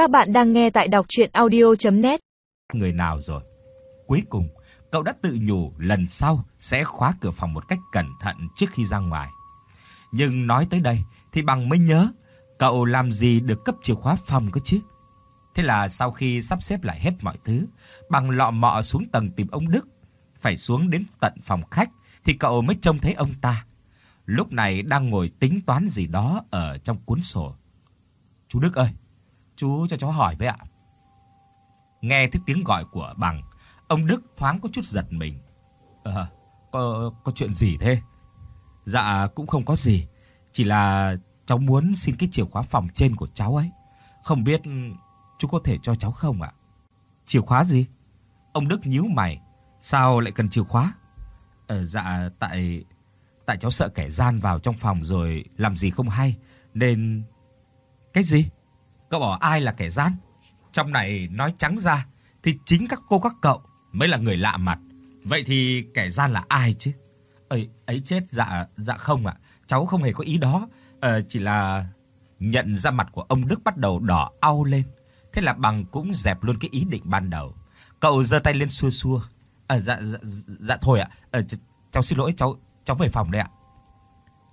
Các bạn đang nghe tại đọc audio net Người nào rồi? Cuối cùng, cậu đã tự nhủ lần sau sẽ khóa cửa phòng một cách cẩn thận trước khi ra ngoài. Nhưng nói tới đây thì bằng mới nhớ, cậu làm gì được cấp chìa khóa phòng cơ chứ? Thế là sau khi sắp xếp lại hết mọi thứ, bằng lọ mọ xuống tầng tìm ông Đức, phải xuống đến tận phòng khách thì cậu mới trông thấy ông ta. Lúc này đang ngồi tính toán gì đó ở trong cuốn sổ. "Chú Đức ơi, chú cho cháu hỏi với ạ." Nghe thấy tiếng gọi của bằng, ông Đức thoáng có chút giật mình. "Ờ, có có chuyện gì thế?" "Dạ cũng không có gì, chỉ là cháu muốn xin cái chìa khóa phòng trên của cháu ấy. Không biết chú có thể cho cháu không ạ?" "Chìa khóa gì?" Ông Đức nhíu mày, "Sao lại cần chìa khóa?" "Ờ dạ tại tại cháu sợ kẻ gian vào trong phòng rồi làm gì không hay nên Cái gì? Cậu bảo ai là kẻ gian? Trong này nói trắng ra thì chính các cô các cậu mới là người lạ mặt. Vậy thì kẻ gian là ai chứ? Ấy ấy chết dạ dạ không ạ, cháu không hề có ý đó. Ờ chỉ là nhận ra mặt của ông Đức bắt đầu đỏ au lên. Thế là bằng cũng dẹp luôn cái ý định ban đầu. Cậu giơ tay lên xua xua. "À dạ dạ, dạ thôi ạ. Ờ ch cháu xin lỗi cháu cháu về phòng đây ạ."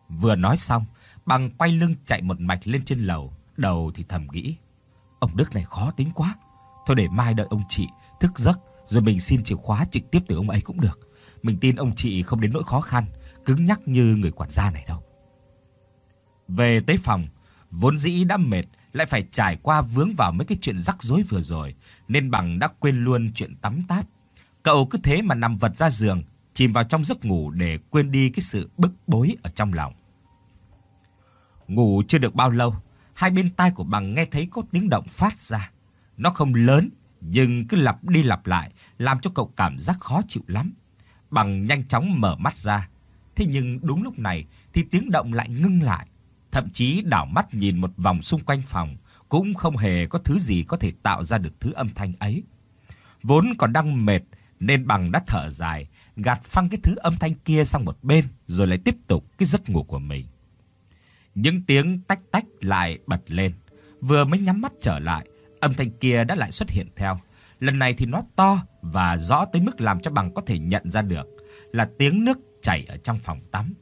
Vừa nói xong, bằng quay lưng chạy một mạch lên trên lầu, đầu thì thầm nghĩ, ông Đức này khó tính quá. Thôi để mai đợi ông chị thức giấc rồi mình xin chìa khóa trực tiếp từ ông ấy cũng được. Mình tin ông chị không đến nỗi khó khăn, cứng nhắc như người quản gia này đâu. Về tới phòng, vốn dĩ đã mệt lại phải trải qua vướng vào mấy cái chuyện rắc rối vừa rồi, nên bằng đã quên luôn chuyện tắm táp. Cậu cứ thế mà nằm vật ra giường, chìm vào trong giấc ngủ để quên đi cái sự bức bối ở trong lòng. Ngủ chưa được bao lâu, hai bên tai của bằng nghe thấy có tiếng động phát ra. Nó không lớn, nhưng cứ lặp đi lặp lại, làm cho cậu cảm giác khó chịu lắm. Bằng nhanh chóng mở mắt ra, thế nhưng đúng lúc này thì tiếng động lại ngưng lại. Thậm chí đảo mắt nhìn một vòng xung quanh phòng, cũng không hề có thứ gì có thể tạo ra được thứ âm thanh ấy. Vốn còn đang mệt nên bằng đã thở dài, gạt phăng cái thứ âm thanh kia sang một bên rồi lại tiếp tục cái giấc ngủ của mình. Những tiếng tách tách lại bật lên, vừa mới nhắm mắt trở lại, âm thanh kia đã lại xuất hiện theo. Lần này thì nó to và rõ tới mức làm cho bằng có thể nhận ra được là tiếng nước chảy ở trong phòng tắm.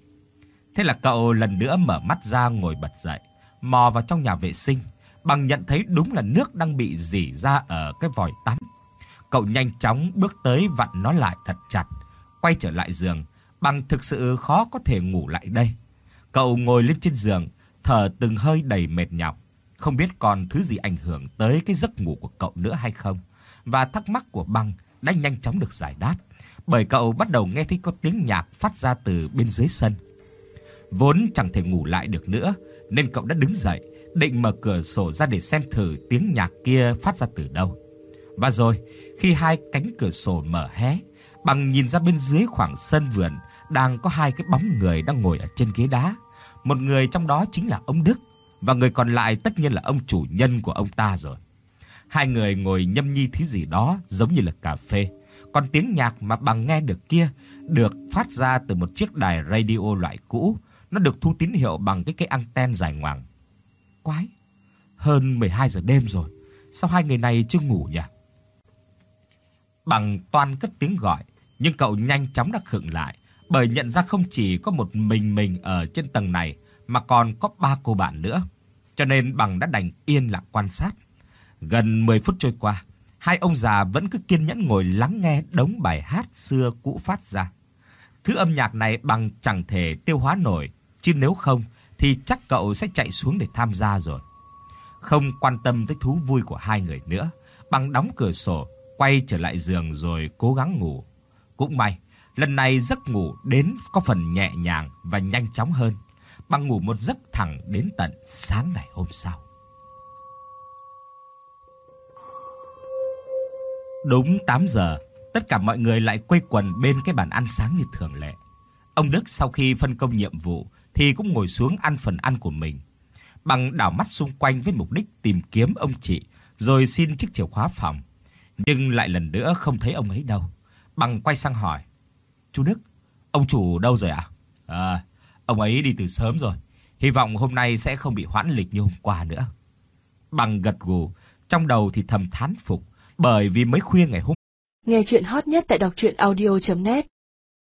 Thế là cậu lần nữa mở mắt ra ngồi bật dậy, mò vào trong nhà vệ sinh, bằng nhận thấy đúng là nước đang bị rỉ ra ở cái vòi tắm. Cậu nhanh chóng bước tới vặn nó lại thật chặt, quay trở lại giường, bằng thực sự khó có thể ngủ lại đây. Cậu ngồi lên trên giường, thở từng hơi đầy mệt nhọc, không biết còn thứ gì ảnh hưởng tới cái giấc ngủ của cậu nữa hay không. Và thắc mắc của Băng đã nhanh chóng được giải đáp, bởi cậu bắt đầu nghe thấy có tiếng nhạc phát ra từ bên dưới sân. Vốn chẳng thể ngủ lại được nữa, nên cậu đã đứng dậy, định mở cửa sổ ra để xem thử tiếng nhạc kia phát ra từ đâu. Và rồi, khi hai cánh cửa sổ mở hé, Bằng nhìn ra bên dưới khoảng sân vườn đang có hai cái bóng người đang ngồi ở trên ghế đá. Một người trong đó chính là ông Đức và người còn lại tất nhiên là ông chủ nhân của ông ta rồi. Hai người ngồi nhâm nhi thứ gì đó giống như là cà phê. Còn tiếng nhạc mà bằng nghe được kia được phát ra từ một chiếc đài radio loại cũ, nó được thu tín hiệu bằng cái cái anten dài ngoằng. Quái, hơn 12 giờ đêm rồi, sao hai người này chưa ngủ nhỉ? Bằng toan cất tiếng gọi, nhưng cậu nhanh chóng đã khựng lại, bởi nhận ra không chỉ có một mình mình ở trên tầng này mà còn có ba cô bạn nữa. Cho nên bằng đã đành yên lặng quan sát. Gần 10 phút trôi qua, hai ông già vẫn cứ kiên nhẫn ngồi lắng nghe đống bài hát xưa cũ phát ra. Thứ âm nhạc này bằng chẳng thể tiêu hóa nổi, chứ nếu không thì chắc cậu sẽ chạy xuống để tham gia rồi. Không quan tâm tới thú vui của hai người nữa, bằng đóng cửa sổ, quay trở lại giường rồi cố gắng ngủ. Cũng may, lần này giấc ngủ đến có phần nhẹ nhàng và nhanh chóng hơn, bằng ngủ một giấc thẳng đến tận sáng ngày hôm sau. Đúng 8 giờ, tất cả mọi người lại quây quần bên cái bàn ăn sáng như thường lệ. Ông Đức sau khi phân công nhiệm vụ thì cũng ngồi xuống ăn phần ăn của mình. Bằng đảo mắt xung quanh với mục đích tìm kiếm ông chị, rồi xin chiếc chìa khóa phòng. Nhưng lại lần nữa không thấy ông ấy đâu. Bằng quay sang hỏi: "Chú Đức, ông chủ đâu rồi ạ?" "À, ông ấy đi từ sớm rồi, hy vọng hôm nay sẽ không bị hoãn lịch như hôm qua nữa." Bằng gật gù, trong đầu thì thầm thán phục, bởi vì mới khuya ngày hôm Nghe chuyện hot nhất tại đọc audio net